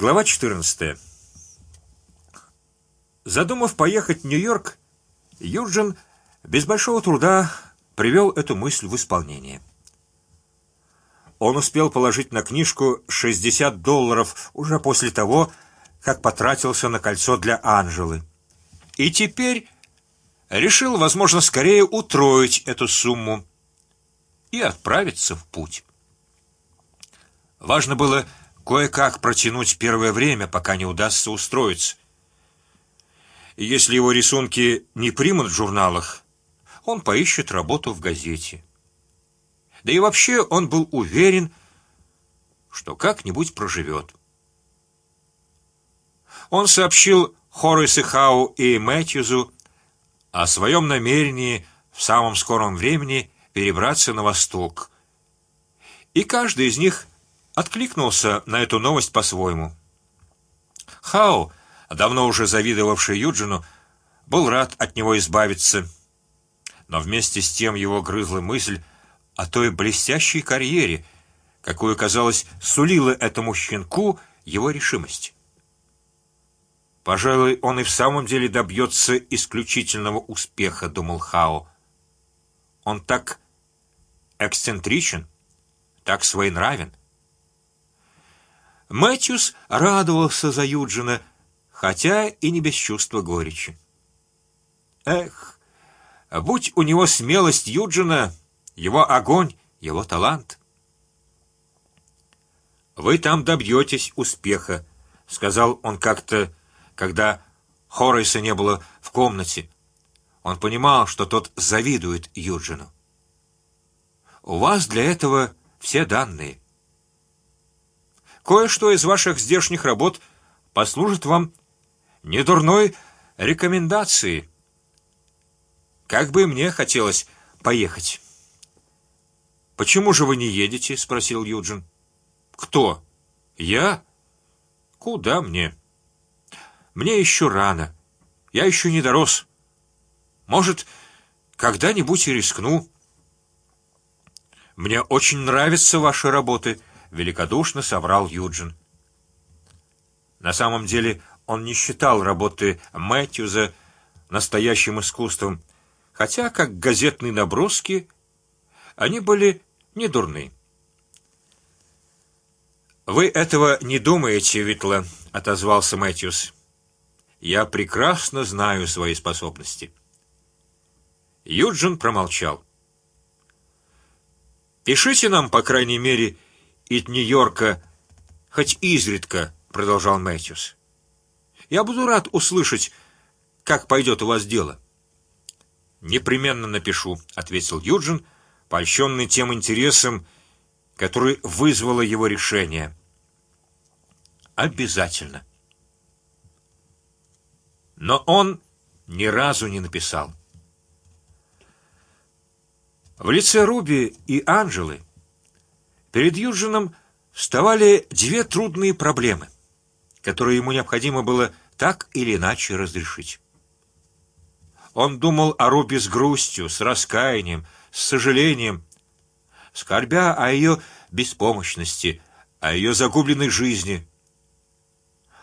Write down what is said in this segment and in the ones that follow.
Глава 14. Задумав поехать в Нью-Йорк, Юджин без большого труда привел эту мысль в исполнение. Он успел положить на книжку 60 долларов уже после того, как потратился на кольцо для Анжелы, и теперь решил, возможно, скорее утроить эту сумму и отправиться в путь. Важно было кое-как протянуть первое время, пока не удастся устроиться. Если его рисунки не примут в журналах, он поищет работу в газете. Да и вообще он был уверен, что как-нибудь проживет. Он сообщил Хорресу Хау и Мэтьюзу о своем намерении в самом скором времени перебраться на восток, и каждый из них откликнулся на эту новость по-своему. Хау, давно уже завидовавший Юджину, был рад от него избавиться, но вместе с тем его грызла мысль о той блестящей карьере, какую казалось сулила этому щенку его решимость. Пожалуй, он и в самом деле добьется исключительного успеха, думал Хао. Он так эксцентричен, так своенравен. Мэтьюс радовался за Юджина, хотя и не без чувства горечи. Эх, будь у него смелость Юджина, его огонь, его талант. Вы там добьетесь успеха, сказал он как-то когда Хоррейса не было в комнате, он понимал, что тот завидует Юджину. У вас для этого все данные. Кое-что из ваших здешних работ послужит вам недурной рекомендацией. Как бы мне хотелось поехать. Почему же вы не едете? – спросил Юджин. Кто? Я? Куда мне? Мне еще рано, я еще не дорос. Может, когда-нибудь и рискну. Мне очень нравятся ваши работы, великодушно соврал Юджин. На самом деле он не считал работы Мэтьюза настоящим искусством, хотя как газетные наброски они были не дурны. Вы этого не думаете, Витла, отозвался Мэтьюс. Я прекрасно знаю свои способности. Юджин промолчал. Пишите нам, по крайней мере, из Нью-Йорка, хоть изредка, продолжал Мэтьюс. Я буду рад услышать, как пойдет у вас дело. Непременно напишу, ответил Юджин, польщенный тем интересом, который вызвало его решение. Обязательно но он ни разу не написал. В лице Руби и Анжелы перед Юджином вставали две трудные проблемы, которые ему необходимо было так или иначе разрешить. Он думал о Руби с грустью, с раскаянием, с сожалением, скорбя о ее беспомощности, о ее загубленной жизни.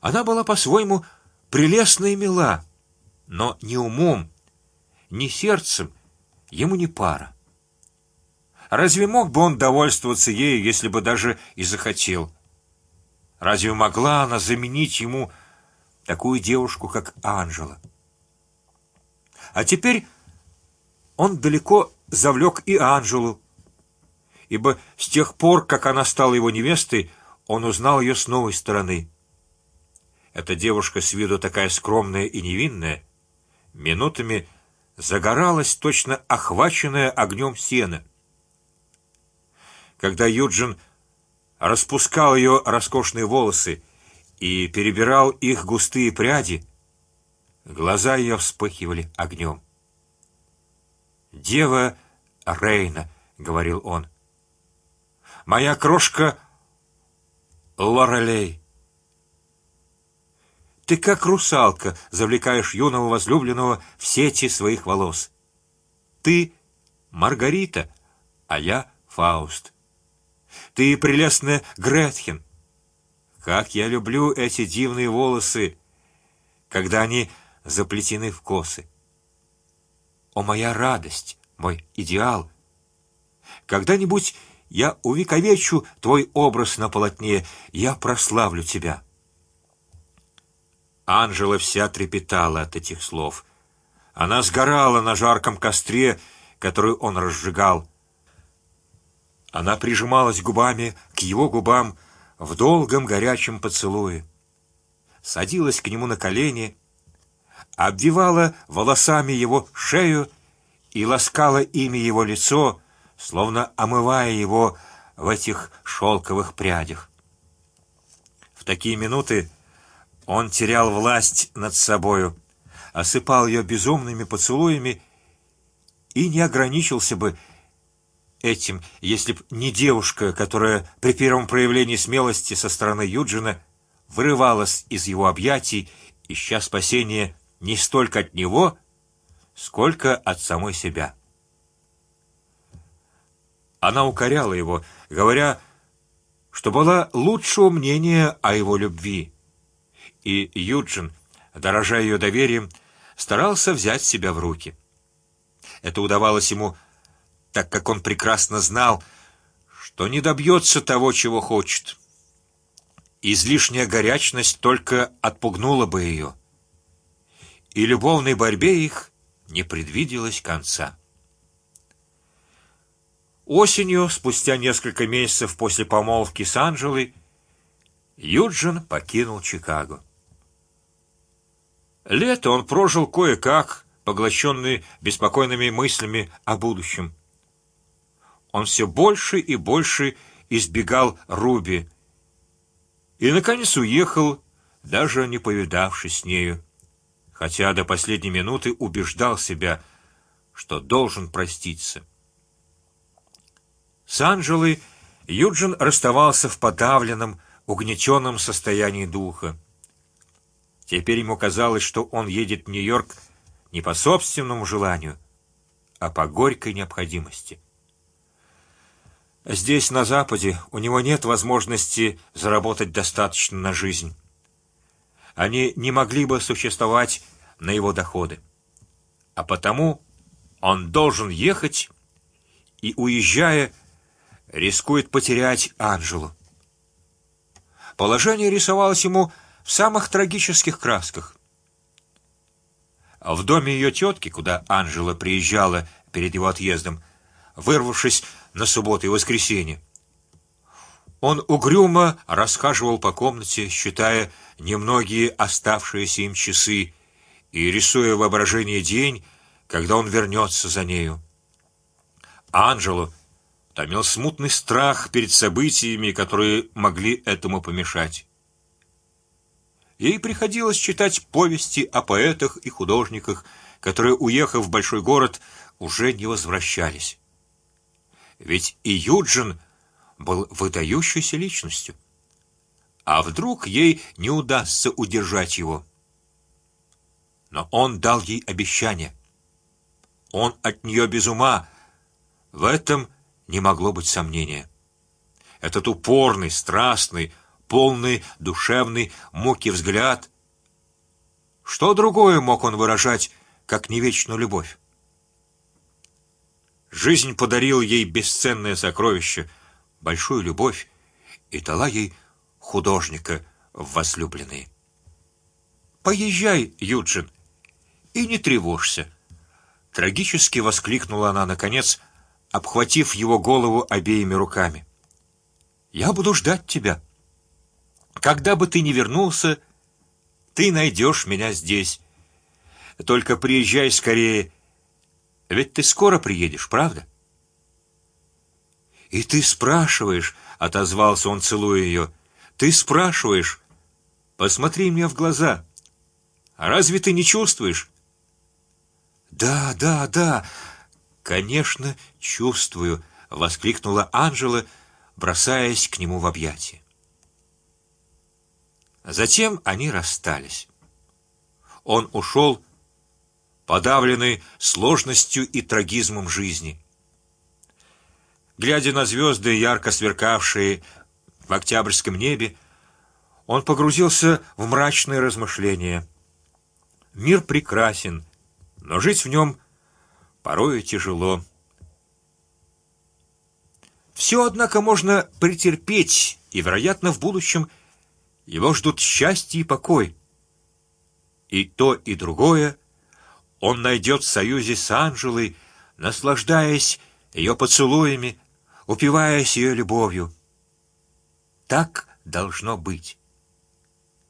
Она была по-своему прелестна и мила, но ни умом, ни сердцем ему не пара. Разве мог бы он довольствоваться ею, если бы даже и захотел? Разве могла она заменить ему такую девушку, как Анжела? А теперь он далеко завлек и Анжелу, ибо с тех пор, как она стала его невестой, он узнал ее с новой стороны. Эта девушка с виду такая скромная и невинная, минутами загоралась точно охваченная огнем сена. Когда Юджин распускал ее роскошные волосы и перебирал их густые пряди, глаза ее вспыхивали огнем. Дева Рейна, говорил он, моя крошка Лорелей. Ты как русалка завлекаешь юного возлюбленного в сети своих волос. Ты Маргарита, а я Фауст. Ты прелестная Гретхен. Как я люблю эти дивные волосы, когда они заплетены в косы. О моя радость, мой идеал! Когда-нибудь я увековечу твой образ на полотне, я прославлю тебя. Анжела вся трепетала от этих слов. Она сгорала на жарком костре, который он разжигал. Она прижималась губами к его губам в долгом горячем поцелуе, садилась к нему на колени, обвивала волосами его шею и ласкала ими его лицо, словно омывая его в этих шелковых прядях. В такие минуты он терял власть над собою, осыпал ее безумными поцелуями и не ограничился бы этим, если б не девушка, которая при первом проявлении смелости со стороны Юджина вырывалась из его объятий, ища спасения не столько от него, сколько от самой себя. Она укоряла его, говоря, что была лучшего мнения о его любви, и Юджин, дорожа ее доверием, старался взять себя в руки. Это удавалось ему, так как он прекрасно знал, что не добьется того, чего хочет. Излишняя горячность только отпугнула бы ее, и любовной борьбе их не предвиделось конца. Осенью, спустя несколько месяцев после помолвки с Анжелой, Юджин покинул Чикаго. Лето он прожил кое-как, поглощенный беспокойными мыслями о будущем. Он все больше и больше избегал Руби и наконец уехал, даже не повидавшись с нею, хотя до последней минуты убеждал себя, что должен проститься. С Анжелой Юджин расставался в подавленном, угнетенном состоянии духа. Теперь ему казалось, что он едет в Нью-Йорк не по собственному желанию, а по горькой необходимости. Здесь на Западе у него нет возможности заработать достаточно на жизнь. Они не могли бы существовать на его доходы, а потому он должен ехать и уезжая рискует потерять Анжелу. Положение рисовалось ему в самых трагических красках. В доме ее тетки, куда Анжела приезжала перед его отъездом, вырвавшись на субботу и воскресенье, он угрюмо расхаживал по комнате, считая немногие оставшиеся им часы и рисуя воображение день, когда он вернется за нею. Анжелу томил смутный страх перед событиями, которые могли этому помешать. Ей приходилось читать повести о поэтах и художниках, которые, уехав в большой город, уже не возвращались. Ведь и Юджин был выдающейся личностью. А вдруг ей не удастся удержать его? Но он дал ей обещание. Он от нее без ума. В этом не могло быть сомнения. Этот упорный, страстный, полный душевный муки взгляд. Что другое мог он выражать, как не вечную любовь? Жизнь подарила ей бесценное сокровище, большую любовь, и дала ей художника в возлюбленные. Поезжай, Юджин, и не тревожься. Трагически воскликнула она наконец, обхватив его голову обеими руками. Я буду ждать тебя. Когда бы ты ни вернулся, ты найдешь меня здесь. Только приезжай скорее, ведь ты скоро приедешь, правда? И ты спрашиваешь, отозвался он, целуя ее. Ты спрашиваешь, посмотри мне в глаза. А разве ты не чувствуешь? Да, да, да, конечно, чувствую, воскликнула Анжела, бросаясь к нему в объятия. Затем они расстались. Он ушел, подавленный сложностью и трагизмом жизни. Глядя на звезды, ярко сверкавшие в октябрьском небе, он погрузился в мрачные размышления. Мир прекрасен, но жить в нем порой тяжело. Все, однако, можно претерпеть, и, вероятно, в будущем его ждут счастье и покой. И то и другое он найдет в союзе с Анжелой, наслаждаясь ее поцелуями, упиваясь ее любовью. Так должно быть.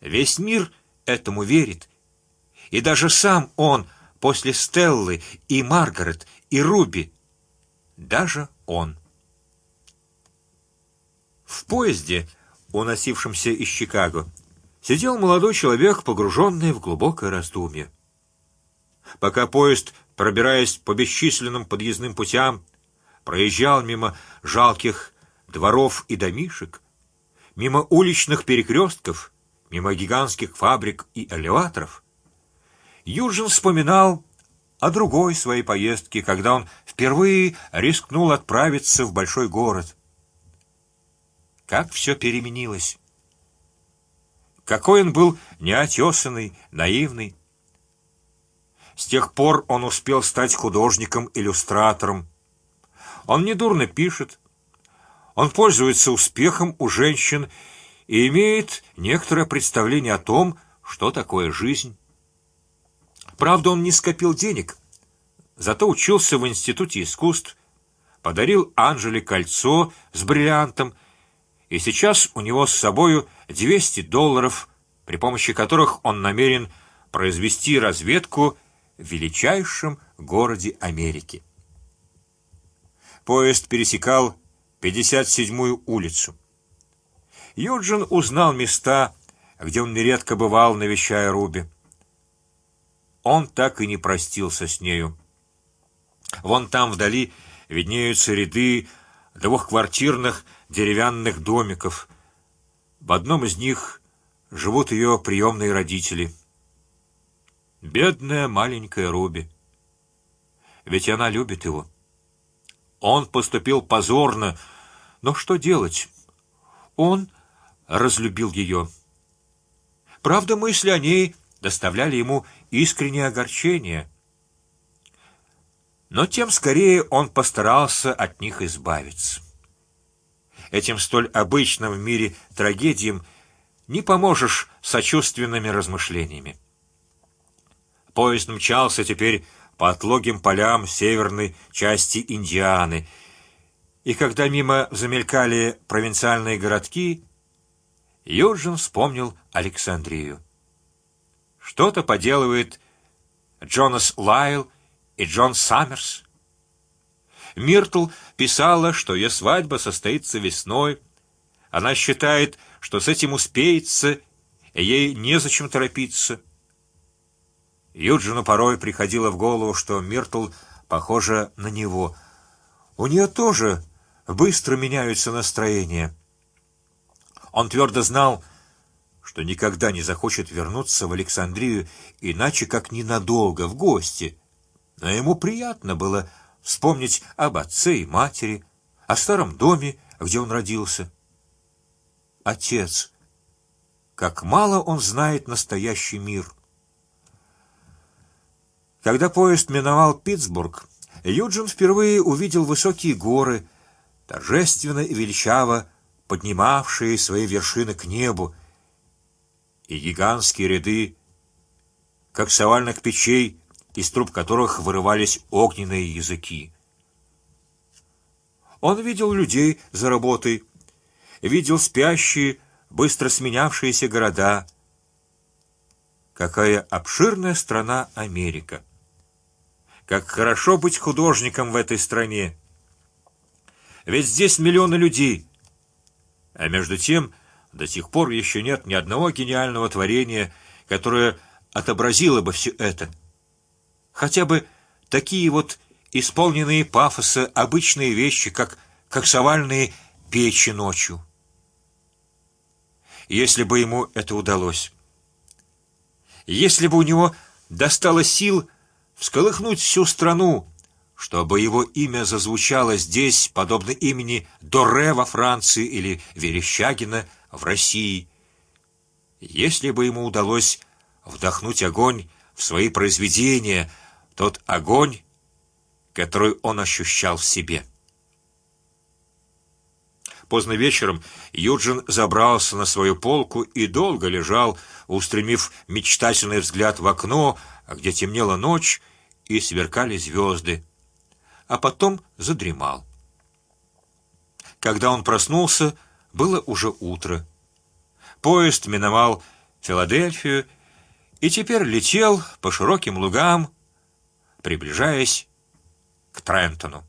Весь мир этому верит, и даже сам он после Стеллы и Маргарет и Руби, даже он. В поезде, уносившемся из Чикаго, сидел молодой человек, погруженный в глубокое раздумье. Пока поезд, пробираясь по бесчисленным подъездным путям, проезжал мимо жалких дворов и домишек, мимо уличных перекрестков, мимо гигантских фабрик и элеваторов, Юджин вспоминал о другой своей поездке, когда он впервые рискнул отправиться в большой город. Как все переменилось! Какой он был неотесанный, наивный! С тех пор он успел стать художником-иллюстратором. Он недурно пишет, он пользуется успехом у женщин и имеет некоторое представление о том, что такое жизнь. Правда, он не скопил денег, зато учился в институте искусств, подарил Анжеле кольцо с бриллиантом, и сейчас у него с собою 200 долларов, при помощи которых он намерен произвести разведку величайшем городе Америки. Поезд пересекал 57-ю улицу. Юджин узнал места, где он нередко бывал, навещая Руби. Он так и не простился с нею. Вон там вдали виднеются ряды двухквартирных деревянных домиков. В одном из них живут ее приемные родители. Бедная маленькая Руби. Ведь она любит его. Он поступил позорно, но что делать? Он разлюбил ее. Правда, мысли о ней доставляли ему искреннее огорчение, но тем скорее он постарался от них избавиться. Этим столь обычным в мире трагедиям не поможешь сочувственными размышлениями. Поезд мчался теперь по отлогим полям северной части Индианы, и когда мимо замелькали провинциальные городки, Юджин вспомнил Александрию. Что-то поделывает Джонас Лайл и Джон Саммерс. Миртл писала, что ее свадьба состоится весной. Она считает, что с этим успеется, и ей незачем торопиться. Юджину порой приходило в голову, что Миртл похожа на него. У нее тоже быстро меняются настроения. Он твердо знал, что никогда не захочет вернуться в Александрию, иначе как ненадолго в гости. Но ему приятно было вспомнить об отце и матери, о старом доме, где он родился. Отец, как мало он знает настоящий мир. Когда поезд миновал Питтсбург, Юджин впервые увидел высокие горы, торжественно и величаво поднимавшие свои вершины к небу, и гигантские ряды, как совальных печей, из труб которых вырывались огненные языки. Он видел людей за работой, видел спящие, быстро сменявшиеся города. Какая обширная страна Америка! Как хорошо быть художником в этой стране! Ведь здесь миллионы людей, а между тем до сих пор еще нет ни одного гениального творения, которое отобразило бы все это. Хотя бы такие вот исполненные пафоса обычные вещи, как как совальные печи ночью. Если бы ему это удалось, если бы у него достало сил всколыхнуть всю страну, чтобы его имя зазвучало здесь, подобно имени Доре во Франции или Верещагина в России, Если бы ему удалось вдохнуть огонь в свои произведения, тот огонь, который он ощущал в себе. Поздно вечером Юджин забрался на свою полку и долго лежал, устремив мечтательный взгляд в окно, где темнела ночь и сверкали звезды, а потом задремал. Когда он проснулся, было уже утро. Поезд миновал Филадельфию и теперь летел по широким лугам, приближаясь к Трентону.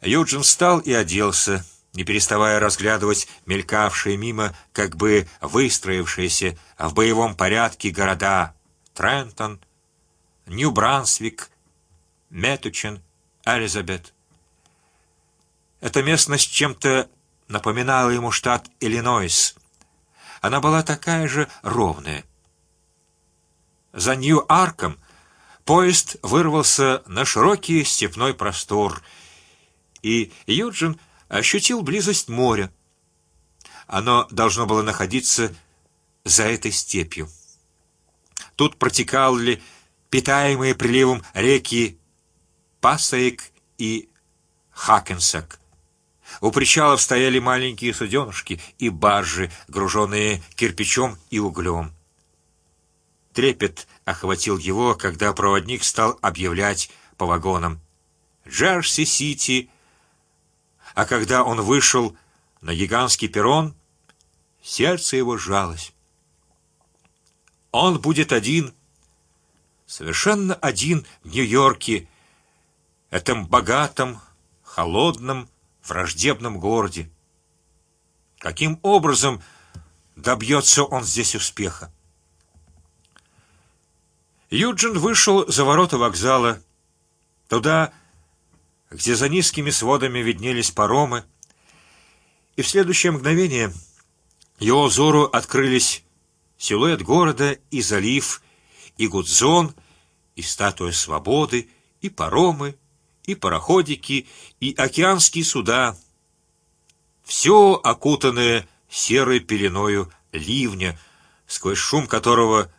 Юджин встал и оделся, не переставая разглядывать мелькавшие мимо, как бы выстроившиеся в боевом порядке города Трентон, Нью-Брансвик, Метучен, Элизабет. Эта местность чем-то напоминала ему штат Иллинойс. Она была такая же ровная. За Нью-Арком поезд вырвался на широкий степной простор и Юджин ощутил близость моря. Оно должно было находиться за этой степью. Тут протекали питаемые приливом реки Пасаик и Хакенсак. У причалов стояли маленькие суденышки и баржи, груженные кирпичом и углем. Трепет охватил его, когда проводник стал объявлять по вагонам: Джерси-Сити а когда он вышел на гигантский перрон, сердце его сжалось. Он будет один, совершенно один в Нью-Йорке, этом богатом, холодном, враждебном городе. Каким образом добьется он здесь успеха? Юджин вышел за ворота вокзала, туда, где за низкими сводами виднелись паромы, и в следующее мгновение его взору открылись силуэт города и залив, и Гудзон, и статуя свободы, и паромы, и пароходики, и океанские суда, все окутанное серой пеленою ливня, сквозь шум которого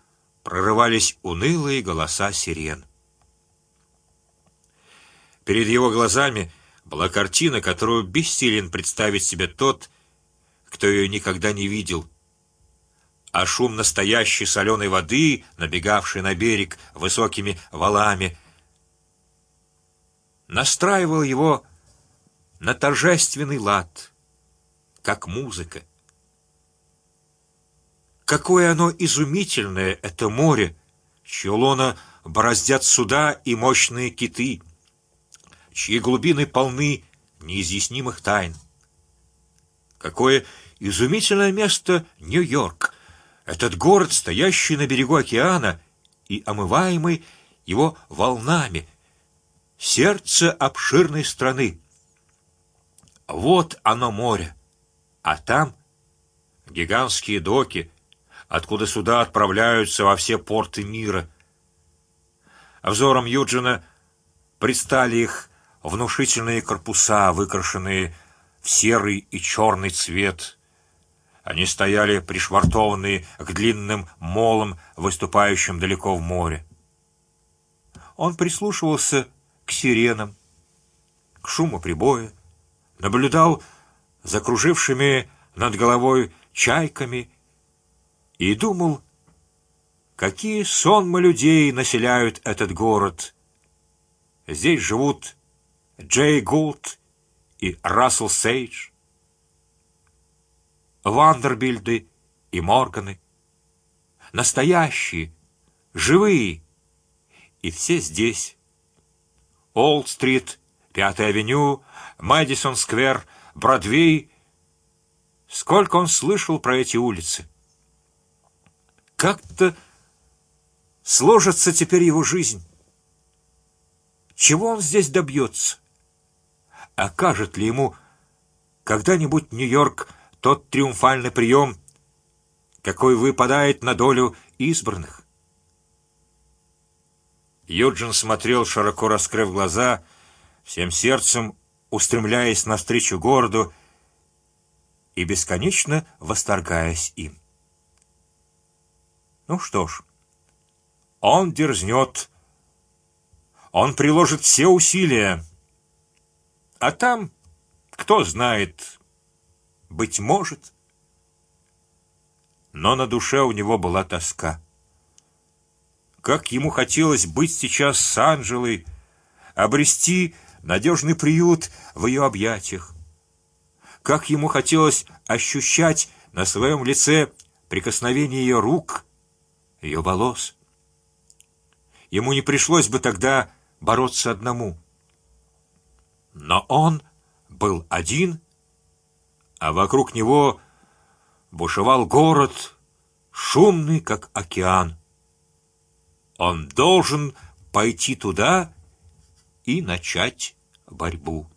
прорывались унылые голоса сирен. Перед его глазами была картина, которую бессилен представить себе тот, кто ее никогда не видел. А шум настоящей соленой воды, набегавшей на берег высокими валами, настраивал его на торжественный лад, как музыка. Какое оно изумительное это море, чье лоно бороздят суда и мощные киты чьи глубины полны неизъяснимых тайн. Какое изумительное место Нью-Йорк! Этот город, стоящий на берегу океана и омываемый его волнами, сердце обширной страны. Вот оно море, а там гигантские доки, откуда суда отправляются во все порты мира. Взором Юджина предстали их внушительные корпуса, выкрашенные в серый и черный цвет. Они стояли пришвартованные к длинным молам, выступающим далеко в море. Он прислушивался к сиренам, к шуму прибоя, наблюдал за кружившими над головой чайками и думал, какие сонмы людей населяют этот город. Здесь живут Джей Гулт и Рассел Сейдж, Вандербильды и Морганы, настоящие, живые, и все здесь. Олд-стрит, Пятая авеню, Мэдисон-сквер, Бродвей. Сколько он слышал про эти улицы? Как-то сложится теперь его жизнь. Чего он здесь добьется? Окажет ли ему когда-нибудь Нью-Йорк тот триумфальный прием, какой выпадает на долю избранных. Юджин смотрел широко раскрыв глаза, всем сердцем устремляясь навстречу городу и бесконечно восторгаясь им. Ну что ж, он дерзнет, он приложит все усилия, а там, кто знает, быть может. Но на душе у него была тоска. Как ему хотелось быть сейчас с Анжелой, обрести надежный приют в ее объятиях. Как ему хотелось ощущать на своем лице прикосновение ее рук, ее волос. Ему не пришлось бы тогда бороться одному. Но он был один, а вокруг него бушевал город, шумный как океан. Он должен пойти туда и начать борьбу.